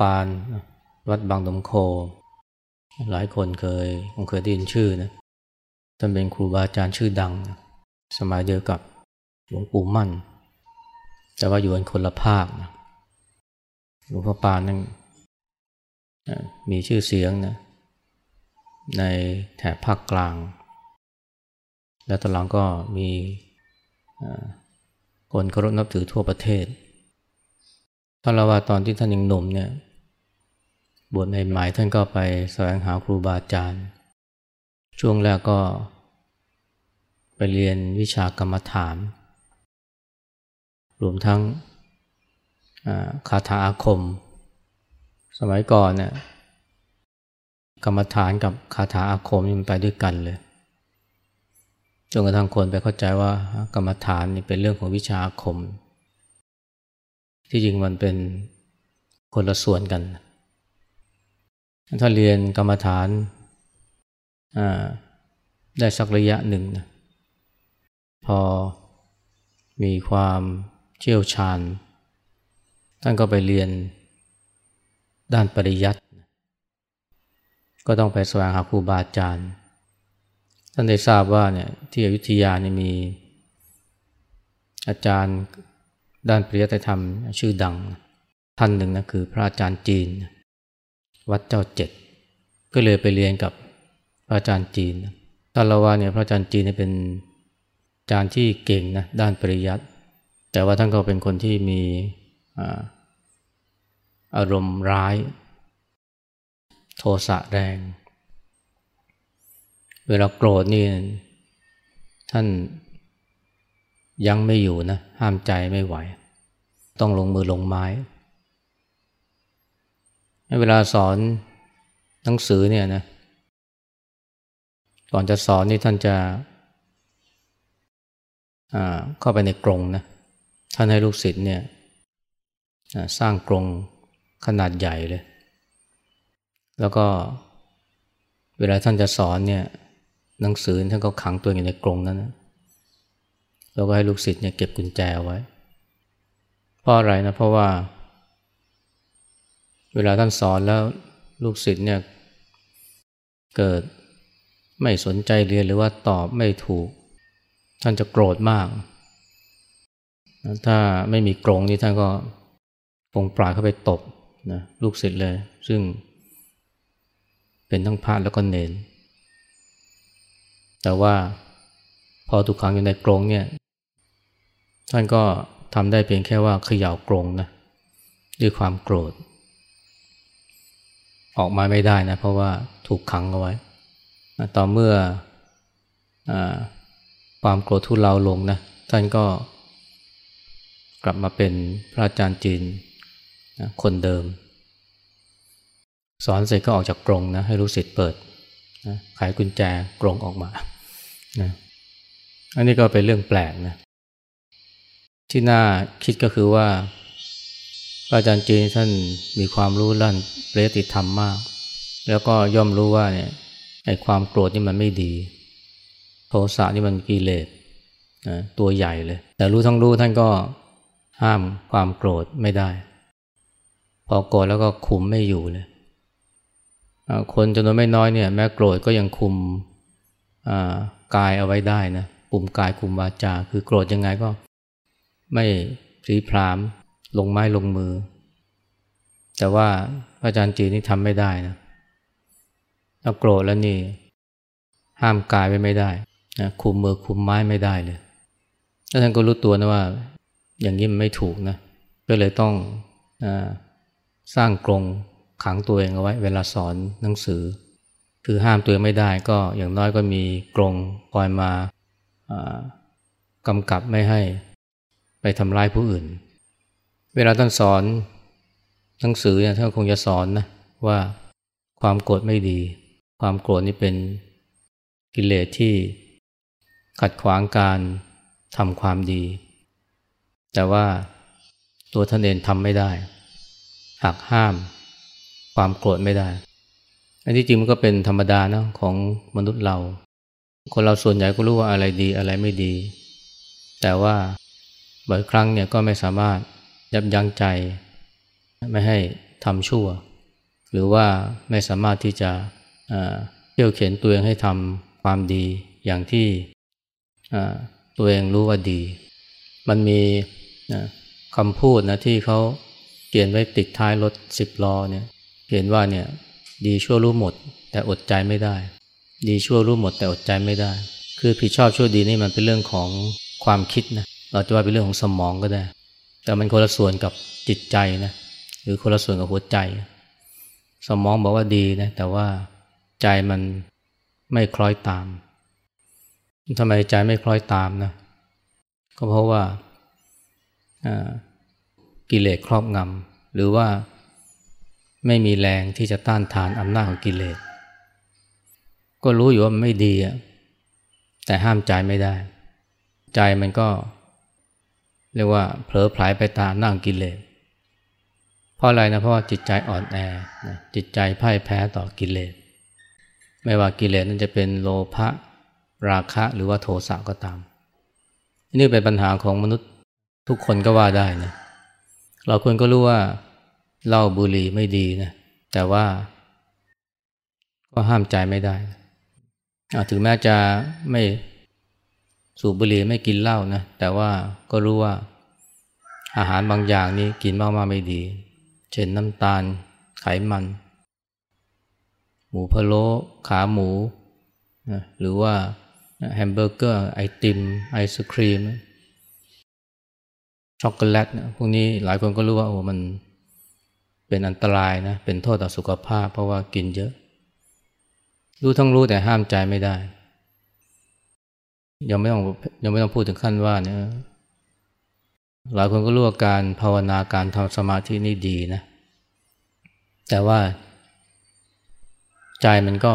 ปาน วัดบางดมโค หลายคนเคยคงเคยได้ยินชื่อนะท่านเป็นครูบาอาจารย์ชื่อดัง สมัยเดียวกับหลวงปู่มั่น แต่ว่าอยู่กันคนละภาคนะหลวงพ่อปานนั่นมีชื่อเสียงนะในแถบภาคกลาง และตอนหลังก็มีคนเคารพนับถือทั่วประเทศท่านเล่าว่าตอนที่ท่านยังหนุ่มเนี่ย บวชใหม่ๆท่านก็ไปแสวงหาครูบาอาจารย์ ช่วงแรกก็ไปเรียนวิชากรรมฐาน รวมทั้งคาถาอาคม สมัยก่อนเนี่ยกรรมฐานกับคาถาอาคมมันไปด้วยกันเลยจนกระทั่งคนไปเข้าใจว่ากรรมฐานนี่เป็นเรื่องของวิชาอาคม ที่จริงมันเป็นคนละส่วนกัน ถ้าเรียนกรรมฐานได้สักระยะหนึ่งนะพอมีความเชี่ยวชาญ ท่านก็ไปเรียนด้านปริยัติก็ต้องไปแสวงหาครูบาอาจารย์ ท่านได้ทราบว่าเนี่ยที่อยุธยานี่มีอาจารย์ด้านปริยัติธรรมชื่อดังท่านหนึ่งนะคือพระอาจารย์จีน วัดเจ้าเจ็ด ก็เลยไปเรียนกับพระอาจารย์จีนทานเล่าวาเนี่ยพระอาจารย์จีนเป็นอาจารย์ที่เก่งนะด้านปริยัติแต่ว่าท่านก็เป็นคนที่มีอารมณ์ร้าย โทสะแรง เวลาโกรธนี่ท่านยังไม่อยู่นะ ห้ามใจไม่ไหว ต้องลงมือลงไม้ เวลาสอนหนังสือเนี่ยนะก่อนจะสอนนี่ท่านจะเข้าไปในกรงนะท่านให้ลูกศิษย์เนี่ยสร้างกรงขนาดใหญ่เลย แล้วก็เวลาท่านจะสอนเนี่ยหนังสือท่านก็ขังตัวอยู่ในกรงนั้นนะแล้วก็ให้ลูกศิษย์เนี่ยเก็บกุญแจไว้ เพราะอะไรนะเพราะว่า เวลาท่านสอนแล้วลูกศิษย์เนี่ยเกิดไม่สนใจเรียนหรือว่าตอบไม่ถูก ท่านจะโกรธมาก ถ้าไม่มีกรงนี่ท่านก็คงปล่อยเข้าไปตบนะลูกศิษย์เลย ซึ่งเป็นทั้งพระแล้วก็เนนแต่ว่าพอถูกขังอยู่ในกรงเนี่ย ท่านก็ทำได้เพียงแค่ว่าเขย่ากรงนะด้วยความโกรธ ออกมาไม่ได้นะ เพราะว่าถูกขังเอาไว้ ต่อเมื่ออความโกรธทุเลาลงนะท่านก็กลับมาเป็นพระอาจารย์จีนนะคนเดิม สอนเสร็จก็ออกจากกรงนะให้รู้สิทธิ์เปิดนะไขกุญแจกรงออกมานะอันนี้ก็เป็นเรื่องแปลกนะที่น่าคิดก็คือว่า อาจารย์จีนท่านมีความรู้ลั่นปรติธรรมมาก แล้วก็ย่อมรู้ว่าเนี่ยไอ้ความโกรธนี่มันไม่ดี โทสะนี่มันกิเลสนะตัวใหญ่เลย แต่รู้ทั้งรู้ท่านก็ห้ามความโกรธไม่ได้ พอโกรธแล้วก็คุมไม่อยู่เลยคนจำนวนไม่น้อยเนี่ยแม้โกรธก็ยังคุมกายเอาไว้ได้นะคุมกายคุมวาจา คือโกรธยังไงก็ไม่พรีพราม ลงไม้ลงมือ แต่ว่าพระอาจารย์จีนี่ทำไม่ได้นะถ้าโกรธแล้วนี่ ห้ามกายไว้ไม่ได้นะคุมมือคุมไม้ไม่ได้เลยแล้วท่านก็รู้ตัวนะว่า อย่างนี้มันไม่ถูกนะก็เลยต้องอสร้างกรงขังตัวเองเอาไว้ เวลาสอนหนังสือ คือห้ามตัวเองไม่ได้ก็อย่างน้อยก็มีกรงคอยมากำกับไม่ให้ไปทำร้ายผู้อื่น เวลาท่านสอนหนังสือเนี่ยท่านคงจะสอนนะว่าความโกรธไม่ดี ความโกรธนี่เป็นกิเลสที่ขัดขวางการทำความดี แต่ว่าตัวท่านเองทำไม่ได้หักห้ามความโกรธไม่ได้ อันที่จริงมันก็เป็นธรรมดานะของมนุษย์เรา คนเราส่วนใหญ่ก็รู้ว่าอะไรดีอะไรไม่ดี แต่ว่าบ่อยครั้งเนี่ยก็ไม่สามารถ ยับยั้งใจ ไม่ให้ทำชั่ว หรือว่าไม่สามารถที่จะเที่ยวเขียนตัวเองให้ทำความดีอย่างที่ตัวเองรู้ว่าดี มันมีคำพูดนะที่เขาเขียนไว้ติดท้ายรถสิบล้อเนี่ยเขียนว่าเนี่ยดีชั่วรู้หมด แต่อดใจไม่ได้ ดีชั่วรู้หมด แต่อดใจไม่ได้ คือผิดชอบชั่วดีนี่มันเป็นเรื่องของความคิดนะเราจะว่าเป็นเรื่องของสมองก็ได้ แต่มันคนละส่วนกับจิตใจนะหรือคนละส่วนกับหัวใจ สมองบอกว่าดีนะแต่ว่าใจมันไม่คล้อยตามทำไมใจไม่คล้อยตามนะก็เพราะว่ากิเลสครอบงำหรือว่าไม่มีแรงที่จะต้านทานอำนาจของกิเลส ก็รู้อยู่ว่ามันไม่ดีอะแต่ห้ามใจไม่ได้ ใจมันก็ เรียกว่าเผลอผลายไปตามนั่งกิเลสเพราะอะไรนะเพราะว่าจิตใจอ่อนแอนะจิตใจพ่ายแพ้ต่อกิเลสไม่ว่ากิเลสนั้นจะเป็นโลภะราคะหรือว่าโทสะก็ตาม นี่เป็นปัญหาของมนุษย์ทุกคนก็ว่าได้นะเราควรก็รู้ว่าเหล้าบุหรี่ไม่ดีนะแต่ว่า ก็ห้ามใจไม่ได้ถึงแม้จะไม่ สูบบุหรี่ไม่กินเหล้านะแต่ว่าก็รู้ว่าอาหารบางอย่างนี้กินมากๆไม่ดี เช่นน้ำตาล ไขมัน หมูพะโล้ขาหมูนะหรือว่าแฮมเบอร์เกอร์ ไอติม ไอศกรีม ช็อกโกแลตนะพวกนี้หลายคนก็รู้ว่าโอ้มันเป็นอันตรายนะ เป็นโทษต่อสุขภาพเพราะว่ากินเยอะ รู้ทั้งรู้แต่ห้ามใจไม่ได้ ยังไม่ต้องยังไม่ต้องพูดถึงขั้นว่าเนี่ยหลายคนก็รู้ว่าการภาวนาการทำสมาธินี่ดีนะ แต่ว่าใจมันก็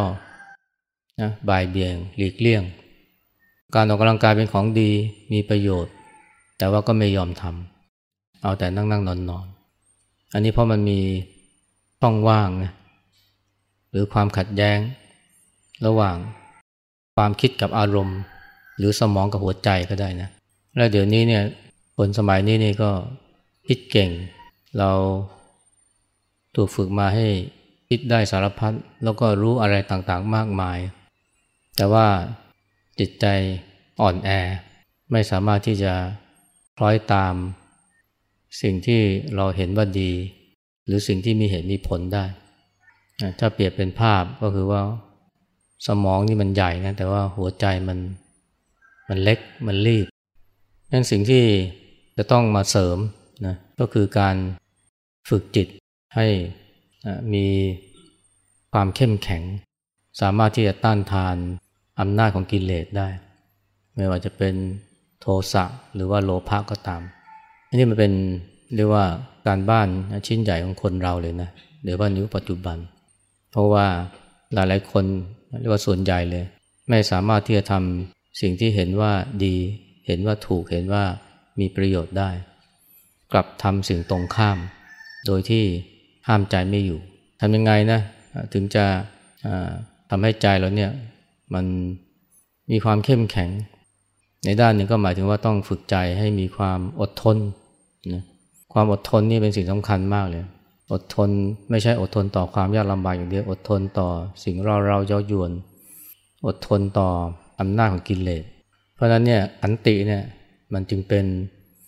นะบ่ายเบี่ยงหลีกเลี่ยง การออกกำลังกายเป็นของดีมีประโยชน์ แต่ว่าก็ไม่ยอมทำเอาแต่นั่งนั่งนอนนอนอันนี้เพราะมันมีช่องว่างนะหรือความขัดแย้ง ระหว่างความคิดกับอารมณ์ หรือสมองกับหัวใจก็ได้นะ แล้วเดี๋ยวนี้เนี่ยคนสมัยนี้นี่ก็คิดเก่ง เราถูกฝึกมาให้คิดได้สารพัดแล้วก็รู้อะไรต่างๆมากมาย แต่ว่าจิตใจอ่อนแอ ไม่สามารถที่จะคล้อยตาม สิ่งที่เราเห็นว่าดี หรือสิ่งที่มีเหตุมีผลได้ ถ้าเปรียบเป็นภาพก็คือว่าสมองนี่มันใหญ่นะแต่ว่าหัวใจมัน มันเล็กมันรีบนั่นสิ่งที่จะต้องมาเสริมนะก็คือการฝึกจิตให้มีความเข้มแข็ง สามารถที่จะต้านทานอำนาจของกิเลสได้ ไม่ว่าจะเป็นโทสะหรือว่าโลภะก็ตาม อันนี้มันเป็นเรียกว่าการบ้านชิ้นใหญ่ของคนเราเลยนะเดี๋ยวว่านิ้วปัจจุบัน เพราะว่าหลายหลายคนเรียกว่าส่วนใหญ่เลย ไม่สามารถที่จะทำ สิ่งที่เห็นว่าดี เห็นว่าถูกเห็นว่ามีประโยชน์ได้ กลับทำสิ่งตรงข้าม โดยที่ห้ามใจไม่อยู่ทำยังไงนะถึงจะทำให้ใจเราเนี่ยมันมีความเข้มแข็ง ในด้านหนึ่งก็หมายถึงว่าต้องฝึกใจให้มีความอดทนนะความอดทนนี่เป็นสิ่งสำคัญมากเลย อดทนไม่ใช่อดทนต่อความยากลำบากอย่างเดียว อดทนต่อสิ่งเราเราเย้ายวน อดทนต่อ อำนาจของกิเลส เพราะฉะนั้นเนี่ยอันติเนี่ยมันจึงเป็น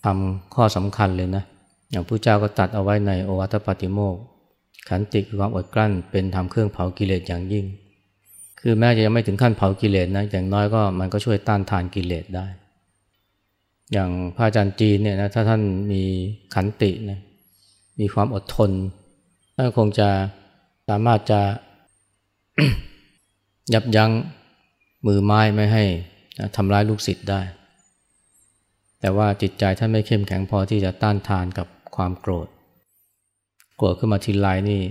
ทำข้อสำคัญเลยนะ อย่างพระเจ้าก็ตัดเอาไว้ในโอวัตปฏิโมกขันติคือความอดกลั้นเป็นทำเครื่องเผากิเลสอย่างยิ่ง คือแม้จะยังไม่ถึงขั้นเผากิเลสนะอย่างน้อยก็มันก็ช่วยต้านทานกิเลสได้ อย่างพระอาจารย์จีนเนี่ยนะถ้าท่านมีขันตินะมีความอดทนท่านคงจะสามารถจะยับยั้ง มือไม้ไม่ให้ทำร้ายลูกศิษย์ได้ แต่ว่าจิตใจท่านไม่เข้มแข็งพอที่จะต้านทานกับความโกรธ โกรธขึ้นมาทีไรนี่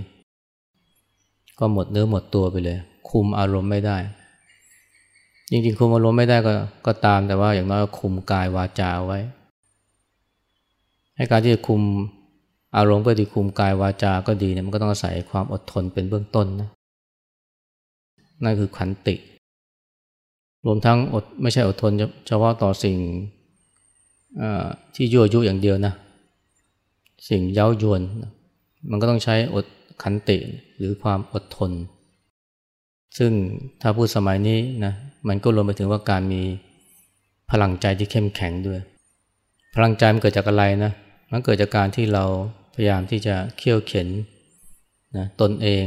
ก็หมดเนื้อหมดตัวไปเลย คุมอารมณ์ไม่ได้ จริงๆ คุมอารมณ์ไม่ได้ก็ก็ตามแต่ว่าอย่างน้อยก็คุมกายวาจาไว้ ให้การที่จะคุมอารมณ์เพื่อที่คุมกายวาจาก็ดีเนี่ยมันก็ต้องอาศัยความอดทนเป็นเบื้องต้นนะนั่นคือขันติ รวมทั้งอดไม่ใช่อดทนเฉพาะต่อสิ่งที่ยั่วยุอย่างเดียวนะ สิ่งเย้ายวน มันก็ต้องใช้อดขันติหรือความอดทน ซึ่งถ้าพูดสมัยนี้นะมันก็รวมไปถึงว่าการมีพลังใจที่เข้มแข็งด้วย พลังใจมันเกิดจากอะไรนะ มันเกิดจากการที่เราพยายามที่จะเขี่ยวเข็นนะตนเอง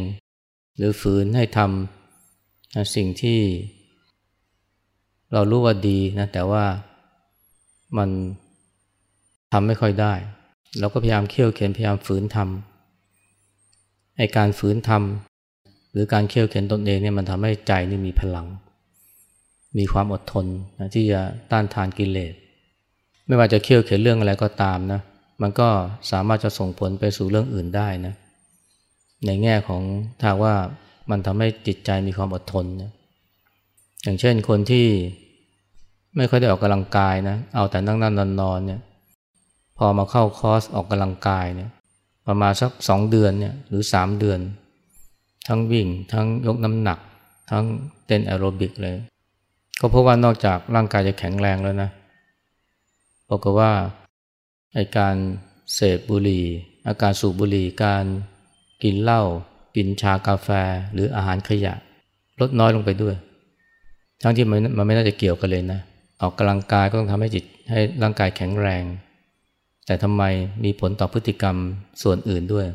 หรือฝืนให้ทำนะสิ่งที่ เรารู้ว่าดีนะแต่ว่ามันทำไม่ค่อยได้ เราก็พยายามเขี่ยวเข็นพยายามฝืนทำไอการฝืนทำหรือการเขี่ยวเข็นตนเองเนี่ยมันทำให้ใจนี่มีพลัง มีความอดทนนะที่จะต้านทานกิเลสไม่ว่าจะเขี่ยวเข็นเรื่องอะไรก็ตามนะมันก็สามารถจะส่งผลไปสู่เรื่องอื่นได้นะในแง่ของถ้าว่ามันทำให้จิตใจมีความอดทนนะอย่างเช่นคนที่ ไม่ค่อยได้ออกกำลังกายนะ เอาแต่นั่งนั่งนอนนอนเนี่ย พอมาเข้าคอร์สออกกำลังกายเนี่ย ประมาณสักสองเดือนเนี่ยหรือสามเดือน ทั้งวิ่ง ทั้งยกน้ำหนัก ทั้งเต้นแอโรบิกเลย ก็เพราะว่านอกจากร่างกายจะแข็งแรงแล้วนะบอกว่าไอ้การเสพบุหรี่ อาการสูบบุหรี่ การกินเหล้ากินชากาแฟหรืออาหารขยะ ลดน้อยลงไปด้วย ทั้งที่มันมันไม่น่าจะเกี่ยวกันเลยนะ ออกกำลังกายก็ต้องทำให้จิตให้ร่างกายแข็งแรง แต่ทำไมมีผลต่อพฤติกรรมส่วนอื่นด้วย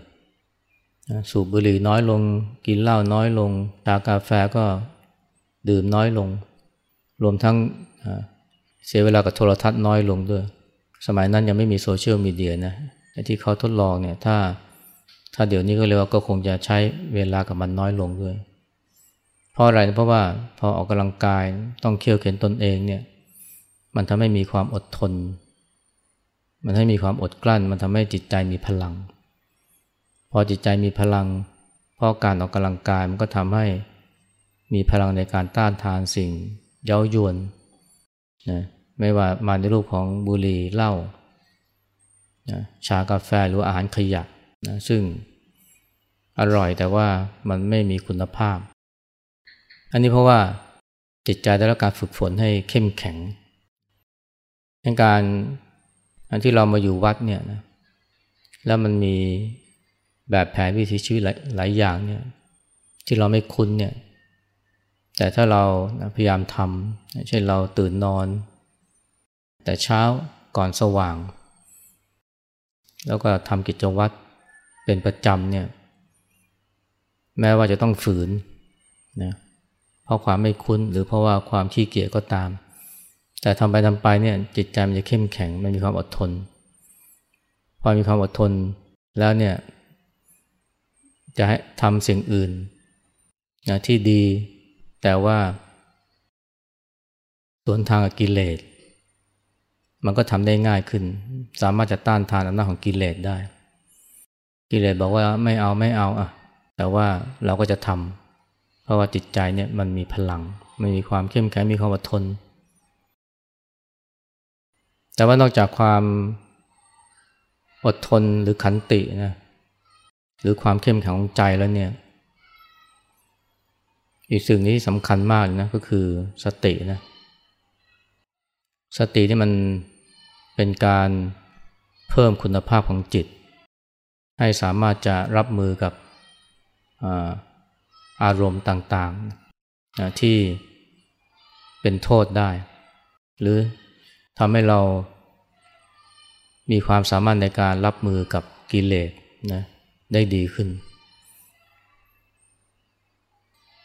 สูบบุหรี่น้อยลง กินเหล้าน้อยลงชากาแฟก็ดื่มน้อยลง รวมทั้งเสียเวลากับโทรทัศน์น้อยลงด้วย สมัยนั้นยังไม่มีโซเชียลมีเดียนะที่เขาทดลองเนี่ยถ้าถ้าเดี๋ยวนี้ก็เรียกว่าก็คงจะใช้เวลากับมันน้อยลงด้วย เพราะอะไรเพราะว่าพอออกกำลังกายต้องเคี่ยวเข็นตนเองเนี่ย มันทำให้มีความอดทน มันให้มีความอดกลั้น มันทำให้จิตใจมีพลัง พอจิตใจมีพลัง เพราะการออกกำลังกายมันก็ทำให้มีพลังในการต้านทานสิ่ง เย้ายวนนะไม่ว่ามาในรูปของบุหรี่เหล้านะชากาแฟหรืออาหารขยะนะซึ่งอร่อยแต่ว่ามันไม่มีคุณภาพ อันนี้เพราะว่าจิตใจได้รับการฝึกฝนให้เข้มแข็ง การอันที่เรามาอยู่วัดเนี่ยนะแล้วมันมีแบบแผนวิถีชีวิตหลายหลายอย่างเนี่ยที่เราไม่คุ้นเนี่ย แต่ถ้าเราพยายามทำเช่นเราตื่นนอน แต่เช้าก่อนสว่าง แล้วก็ทำกิจวัตรเป็นประจำเนี่ยแม้ว่าจะต้องฝืนนะเพราะความไม่คุ้นหรือเพราะว่าความขี้เกียจก็ตาม แต่ทำไปทำไปเนี่ยจิตใจมันจะเข้มแข็งมันมีความอดทน พอมีความอดทนแล้วเนี่ยจะให้ทำสิ่งอื่นนะที่ดีแต่ว่าสวนทางกับกิเลสมันก็ทำได้ง่ายขึ้น สามารถจะต้านทานอำนาจของกิเลสได้ กิเลสบอกว่าไม่เอาไม่เอาอะ แต่ว่าเราก็จะทำเพราะว่าจิตใจเนี่ยมันมีพลังมันมีความเข้มแข็งมีความอดทน แต่ว่านอกจากความอดทนหรือขันตินะหรือความเข้มแข็งของใจแล้วเนี่ย อีกสิ่งนี้สำคัญมากนะก็คือสตินะสติที่มันเป็นการเพิ่มคุณภาพของจิต ให้สามารถจะรับมือกับอาอารมณ์ต่างๆที่เป็นโทษได้ หรือ ทำให้เรามีความสามารถในการรับมือกับกิเลสนะได้ดีขึ้น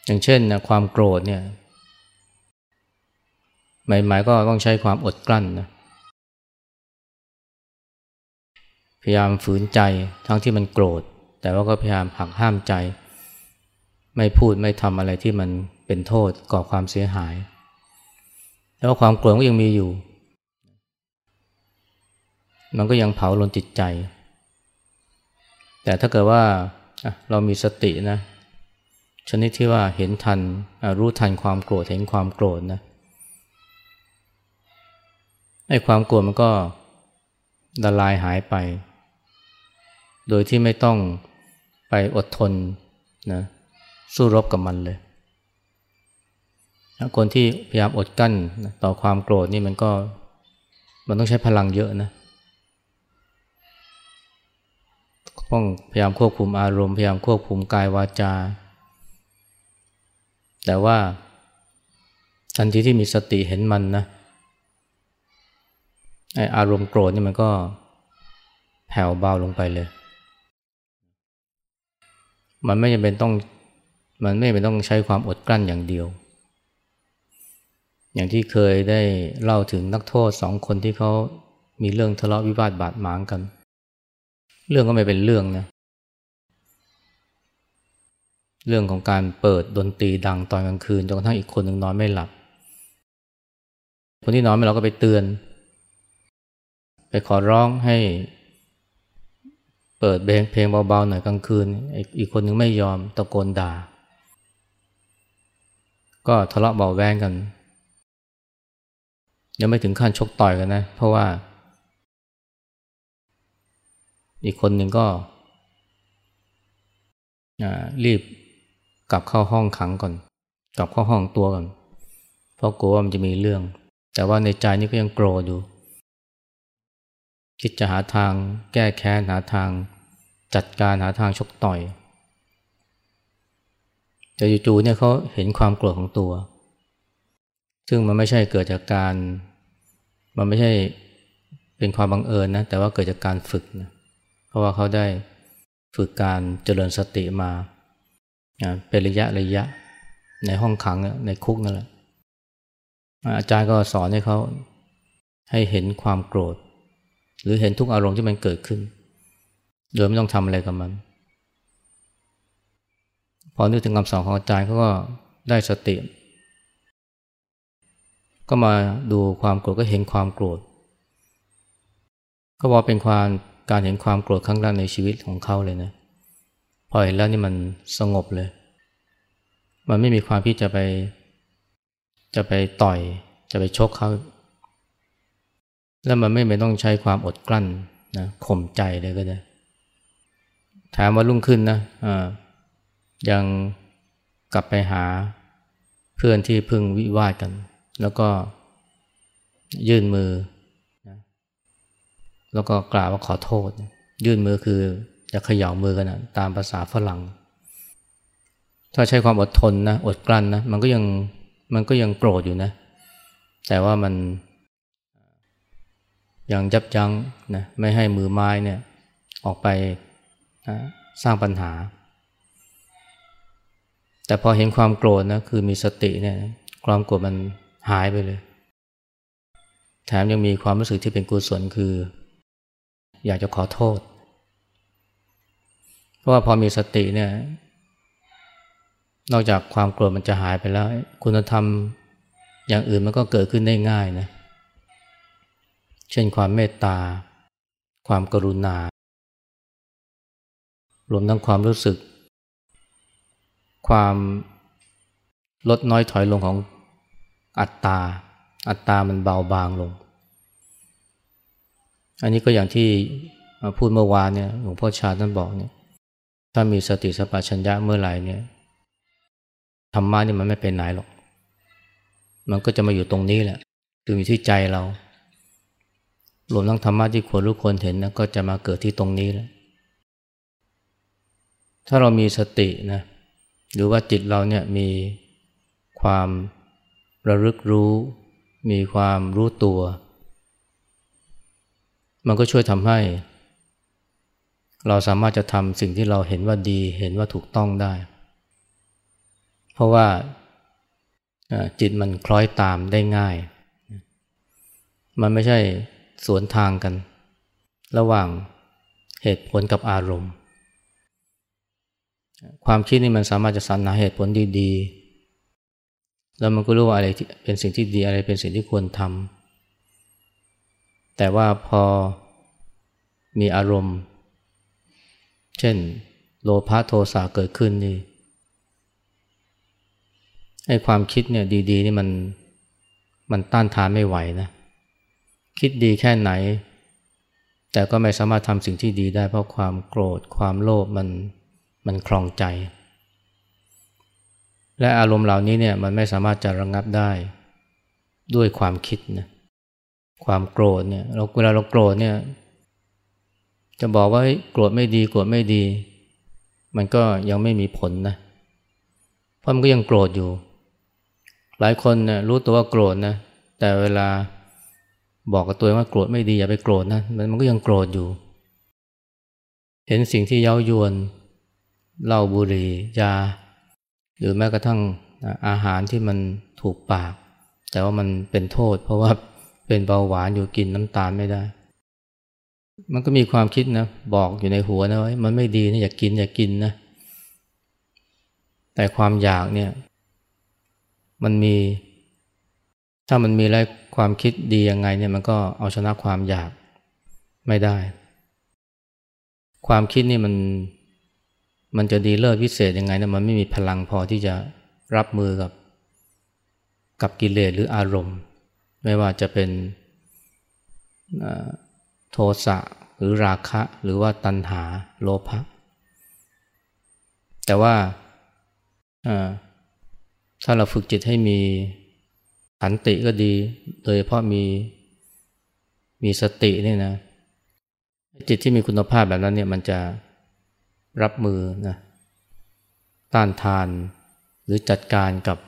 อย่างเช่นนะความโกรธเนี่ยใหมายๆก็ต้องใช้ความอดกลั้นนะพยายามฝืนใจทั้งที่มันโกรธ แต่ว่าก็พยายามหักห้ามใจ ไม่พูดไม่ทำอะไรที่มันเป็นโทษก่อความเสียหาย แล้วความโกรธก็ยังมีอยู่ มันก็ยังเผาลนจิตใจ แต่ถ้าเกิดว่าเรามีสตินะชนิดที่ว่าเห็นทันรู้ทันความโกรธเห็นความโกรธนะไอ้ความโกรธมันก็ละลายหายไป โดยที่ไม่ต้องไปอดทนนะสู้รบกับมันเลย คนที่พยายามอดกั้นต่อความโกรธนี่มันก็มันต้องใช้พลังเยอะนะ ต้องพยายามควบคุมอารมณ์ พยายามควบคุมกายวาจา แต่ว่าทันทีที่มีสติเห็นมันนะไออารมณ์โกรธนี่มันก็แผ่วเบาลงไปเลย มันไม่จำเป็นต้อง มันไม่จำเป็นต้องใช้ความอดกลั้นอย่างเดียว อย่างที่เคยได้เล่าถึงนักโทษสองคนที่เขามีเรื่องทะเลาะวิวาทบาดหมางกันเเรื่องก็ไม่เป็นเรื่องนะ เรื่องของการเปิดดนตรีดังตอนกลางคืนจนกระทั่งอีกคนหนึ่งนอนไม่หลับ คนที่นอนไม่หลับก็ไปเตือน ไปขอร้องให้ เปิดเพลงเบาๆหน่อยกลางคืน อีกคนหนึ่งไม่ยอมตะโกนด่า ก็ทะเลาะเบาแวงกัน ยังไม่ถึงขั้นชกต่อยกันนะ เพราะว่า อีกคนหนึ่งก็รีบกลับเข้าห้องขังก่อน กลับเข้าห้องตัวก่อน เพราะกลัวว่ามันจะมีเรื่อง แต่ว่าในใจนี่ก็ยังโกรธอยู่ คิดจะหาทางแก้แค้นหาทางจัดการหาทางชกต่อยแต่จู่ๆเนี่ยเขาเห็นความโกรธของตัว ซึ่งมันไม่ใช่เกิดจากการ มันไม่ใช่เป็นความบังเอิญนะ แต่ว่าเกิดจากการฝึกนะ เพราะว่าเขาได้ฝึกการเจริญสติมาเป็นระยะระยะในห้องขังในคุกนั่นแหละอาจารย์ก็สอนให้เขาให้เห็นความโกรธ หรือเห็นทุกอารมณ์ที่มันเกิดขึ้น โดยไม่ต้องทำอะไรกับมัน พอนึกถึงคำสอนของอาจารย์เขาก็ได้สติ ก็มาดูความโกรธก็เห็นความโกรธ ก็บอกเป็นความ การเห็นความโกรธครั้งแรกในชีวิตของเขาเลยนะพอเห็นแล้วนี่มันสงบเลย มันไม่มีความที่จะไป จะไปต่อย จะไปชกเขา แล้วมันไม่ไต้องใช้ความอดกลั้นนะข่มใจเลยก็ได้ ถามว่ารุ่งขึ้นนะะยังกลับไปหาเพื่อนที่พึ่งวิวาทกัน แล้วก็ยื่นมือ แล้วก็กล่าวว่าขอโทษ ยื่นมือคือจะเขย่ามือกันนะตามภาษาฝรั่ง ถ้าใช้ความอดทนนะอดกลั้นนะมันก็ยังมันก็ยังโกรธอยู่นะ แต่ว่ามันยังยับยั้งนะไม่ให้มือไม้เนี่ยออกไปนะสร้างปัญหา แต่พอเห็นความโกรธนะคือมีสติเนี่ยความโกรธมันหายไปเลย แถมยังมีความรู้สึกที่เป็นกุศลคือ อยากจะขอโทษ เพราะว่าพอมีสติเนี่ยนอกจากความโกรธมันจะหายไปแล้ว คุณธรรมอย่างอื่นมันก็เกิดขึ้นได้ง่ายนะเช่นความเมตตา ความกรุณา รวมทั้งความรู้สึก ความลดน้อยถอยลงของอัตตา อัตตามันเบาบางลง อันนี้ก็อย่างที่พูดเมื่อวานเนี่ยหลวงพ่อชาท่านบอกเนี่ยถ้ามีสติสัพชัญญะเมื่อไหร่เนี่ยธรรมะนี่มันไม่เป็นไหนหรอก มันก็จะมาอยู่ตรงนี้แหละคืออยู่ที่ใจเรารวมทั้งธรรมะที่ควรรู้ควรเห็นนะก็จะมาเกิดที่ตรงนี้แล้วถ้าเรามีสตินะหรือว่าจิตเราเนี่ยมีความระลึกรู้ มีความรู้ตัว มันก็ช่วยทำให้ เราสามารถจะทำสิ่งที่เราเห็นว่าดี เห็นว่าถูกต้องได้ เพราะว่าจิตมันคล้อยตามได้ง่าย มันไม่ใช่สวนทางกัน ระหว่างเหตุผลกับอารมณ์ ความคิดนี่มันสามารถจะสรรหาเหตุผลดี ๆ แล้วมันก็รู้ว่าอะไรเป็นสิ่งที่ดีอะไรเป็นสิ่งที่ควรทำ แต่ว่าพอมีอารมณ์ เช่น โลภะโทสะเกิดขึ้นนี่ให้ความคิดเนี่ยดีๆนี่มันมันต้านทานไม่ไหวนะ คิดดีแค่ไหน แต่ก็ไม่สามารถทำสิ่งที่ดีได้เพราะความโกรธ ความโลภมันมันคลองใจ และอารมณ์เหล่านี้เนี่ยมันไม่สามารถจะระงงับได้ด้วยความคิดนะ ความโกรธเนี่ยเราเวลาเราโกรธเนี่ย จะบอกว่าโกรธไม่ดีโกรธไม่ดี มันก็ยังไม่มีผลนะ เพราะมันก็ยังโกรธอยู่ หลายคนนะรู้ตัวว่าโกรธนะแต่เวลาบอกกับตัวเองว่าโกรธไม่ดีอย่าไปโกรธนะมันมันก็ยังโกรธอยู่ เห็นสิ่งที่เย้ายวนเหล้าบุหรี่ยา หรือแม้กระทั่งอาหารที่มันถูกปาก แต่ว่ามันเป็นโทษ เพราะว่า เป็นเบาหวานอยู่กินน้ำตาลไม่ได้ มันก็มีความคิดนะ บอกอยู่ในหัวนะว่ามันไม่ดีนะอย่ากกินอย่ากกินนะ แต่ความอยากเนี่ย มันมี ถ้ามันมีแล้วความคิดดียังไงเนี่ยมันก็เอาชนะความอยากไม่ได้ ความคิดนี่มันมันจะดีเลิศวิเศษยังไงนะมันไม่มีพลังพอที่จะรับมือกับ กับกิเลสหรืออารมณ์ ไม่ว่าจะเป็นโทสะหรือราคะหรือว่าตัณหาโลภะแต่ว่าถ้าเราฝึกจิตให้มีขันติก็ดี โดยเฉพาะมีมีสตินี่นะจิตที่มีคุณภาพแบบนั้นเนี่ยมันจะรับมือนะต้านทานหรือจัดการกับ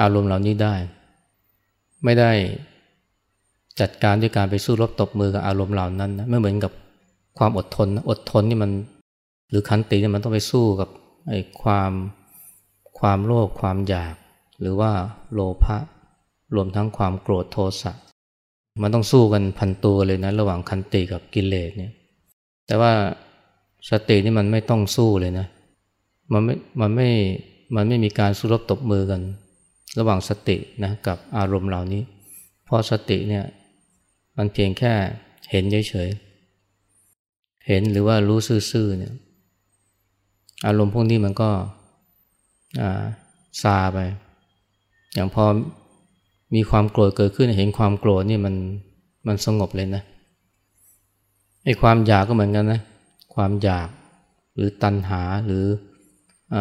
อารมณ์เหล่านี้ได้ ไม่ได้จัดการด้วยการไปสู้รบตบมือกับอารมณ์เหล่านั้นนะไม่เหมือนกับความอดทนอดทนนี่มัน หรือขันติเนี่ยมันต้องไปสู้กับไอ้ความความโลภความอยาก หรือว่าโลภะรวมทั้งความโกรธโทสะมันต้องสู้กันพันตัวเลยนะ ระหว่างขันติกับกิเลสเนี่ยแต่ว่าสตินี่มันไม่ต้องสู้เลยนะมันไม่มันไม่มันไม่มีการสู้รบตบมือกัน ระหว่างสตินะกับอารมณ์เหล่านี้ เพราะสติเนี่ยมันเพียงแค่เห็นเฉยๆ เห็นหรือว่ารู้ซื่อๆเนี่ยอารมณ์พวกนี้มันก็ซาไป อย่างพอมีความโกรธเกิดขึ้นเห็นความโกรธนี่มันมันสงบเลยนะไอ้ความอยากก็เหมือนกันนะ ความอยากหรือตัณหาหรืออ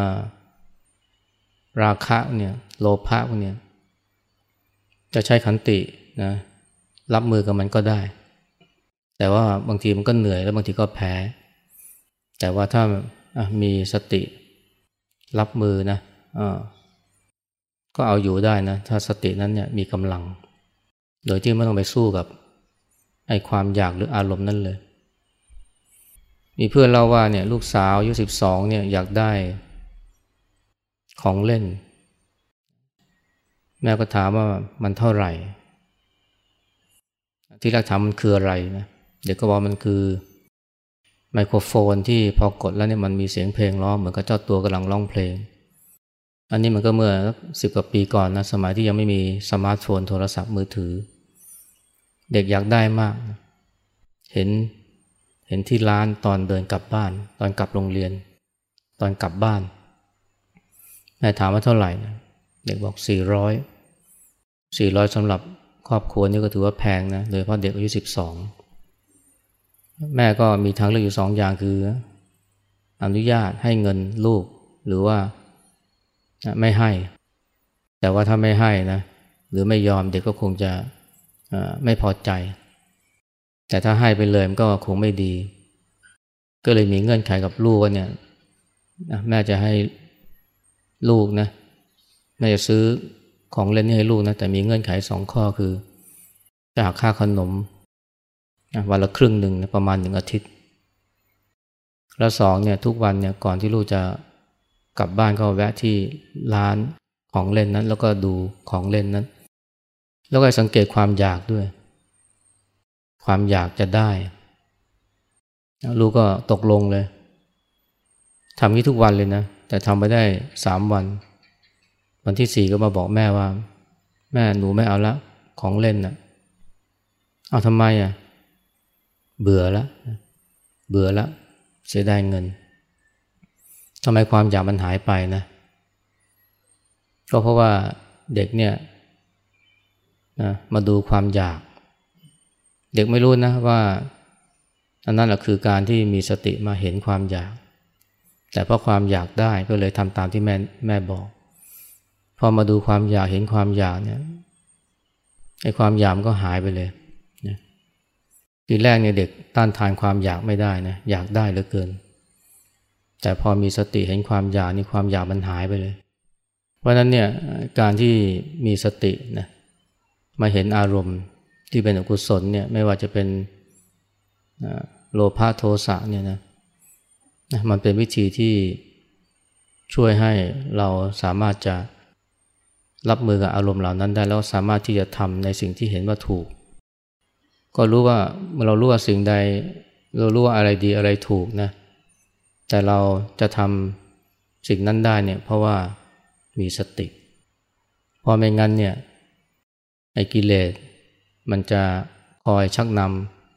ราคะเนี่ยโลภะพวกเนี่ยจะใช้ขันตินะรับมือกับมันก็ได้ แต่ว่าบางทีมันก็เหนื่อยแล้วบางทีก็แพ้ แต่ว่าถ้ามีสติรับมือนะก็เอาอยู่ได้นะ ถ้าสตินั้นเนี่ยมีกำลัง โดยที่ไม่ต้องไปสู้กับไอ้ความอยากหรืออารมณ์นั้นเลย มีเพื่อนเล่าว่าเนี่ยลูกสาวอายุสิบสองเนี่ยอยากได้ ของเล่น แม่ก็ถามว่ามันเท่าไหร่ ทีแรกถามมันคืออะไรนะเด็กก็บอกมันคือไมโครโฟนที่พอกดแล้วเนี่ยมันมีเสียงเพลงร้องเหมือนกับเจ้าตัวกำลังร้องเพลง อันนี้มันก็เมื่อสิบกว่าปีก่อนนะสมัยที่ยังไม่มีสมาร์ทโฟนโทรศัพท์มือถือ เด็กอยากได้มาก เห็นเห็นที่ร้านตอนเดินกลับบ้าน ตอนกลับโรงเรียน ตอนกลับบ้าน แม่ถามว่าเท่าไหร่เด็กบอกสี่ร้อยสี่ร้อยสำหรับครอบครัวนี่ก็ถือว่าแพงนะโดยเฉพาะเด็กอายุสิบสองแม่ก็มีทางเลือกอยู่สองอย่างคือ อนุญาตให้เงินลูกหรือว่าไม่ให้ แต่ว่าถ้าไม่ให้นะหรือไม่ยอมเด็กก็คงจะไม่พอใจ แต่ถ้าให้ไปเลยมันก็คงไม่ดี ก็เลยมีเงื่อนไขกับลูกว่าเนี่ยแม่จะให้ ลูกนะแม่จะซื้อของเล่นให้ลูกนะแต่มีเงื่อนไขสองข้อคือจะหักค่าขนมวันละครึ่งหนึ่งประมาณหนึ่งอาทิตย์ แล้วสองเนี่ยทุกวันเนี่ยก่อนที่ลูกจะกลับบ้านก็แวะที่ร้านของเล่นนั้น แล้วก็ดูของเล่นนั้น แล้วก็สังเกตความอยากด้วย ความอยากจะได้ ลูกก็ตกลงเลยทำนี้ทุกวันเลยนะ แต่ทำไปได้สามวัน วันที่สี่ก็มาบอกแม่ว่า แม่หนูไม่เอาละของเล่นนะ่ะเอาทำไมอะ เบื่อละเบื่อละเสียดายเงินทำไมความอยากมันหายไปนะ ก็เพราะว่าเด็กเนี่ยนะมาดูความอยาก เด็กไม่รู้นะว่า อันนั้นแหละคือการที่มีสติมาเห็นความอยาก แต่เพราะความอยากได้ก็เลยทำตามที่แม่แม่บอก พอมาดูความอยากเห็นความอยากเนี่ยไอ้ความอยากก็หายไปเลยนะทีแรกเนี่ยเด็กต้านทานความอยากไม่ได้นะอยากได้เหลือเกิน แต่พอมีสติเห็นความอยากนี่ความอยากมันหายไปเลย เพราะนั้นเนี่ยการที่มีสตินะมาเห็นอารมณ์ที่เป็นอกุศลเนี่ยไม่ว่าจะเป็นโลภะโทสะเนี่ยนะ มันเป็นวิธีที่ช่วยให้เราสามารถจะรับมือกับอารมณ์เหล่านั้นได้แล้วสามารถที่จะทำในสิ่งที่เห็นว่าถูก ก็รู้ว่าเมื่อเรารู้ว่าสิ่งใด เรารู้ว่าอะไรดีอะไรถูกนะ แต่เราจะทำสิ่งนั้นได้เนี่ยเพราะว่ามีสติ พอไม่งั้นเนี่ยไอ้กิเลสมันจะคอยชักน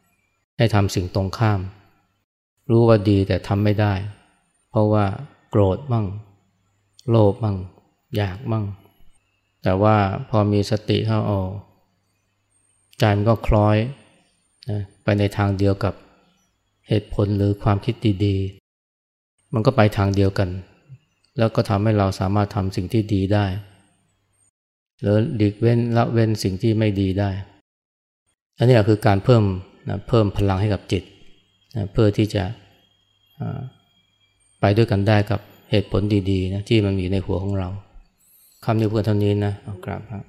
ำให้ทำสิ่งตรงข้าม รู้ว่าดีแต่ทำไม่ได้ เพราะว่าโกรธมั่งโลภมั่งอยากมั่งแต่ว่าพอมีสติเข้าออกใจมันก็คล้อยนะไปในทางเดียวกับเหตุผลหรือความคิดดีๆ มันก็ไปทางเดียวกัน แล้วก็ทำให้เราสามารถทำสิ่งที่ดีได้ หรือดีกเว้นละเว้นสิ่งที่ไม่ดีได้ อันนี้คือการเพิ่มนะเพิ่มพลังให้กับจิต นะเพื่อที่จะไปด้วยกันได้กับเหตุผลดีๆนะที่มันมีในหัวของเราคำนี้เพื่อเท่านี้นะเอากราบครับ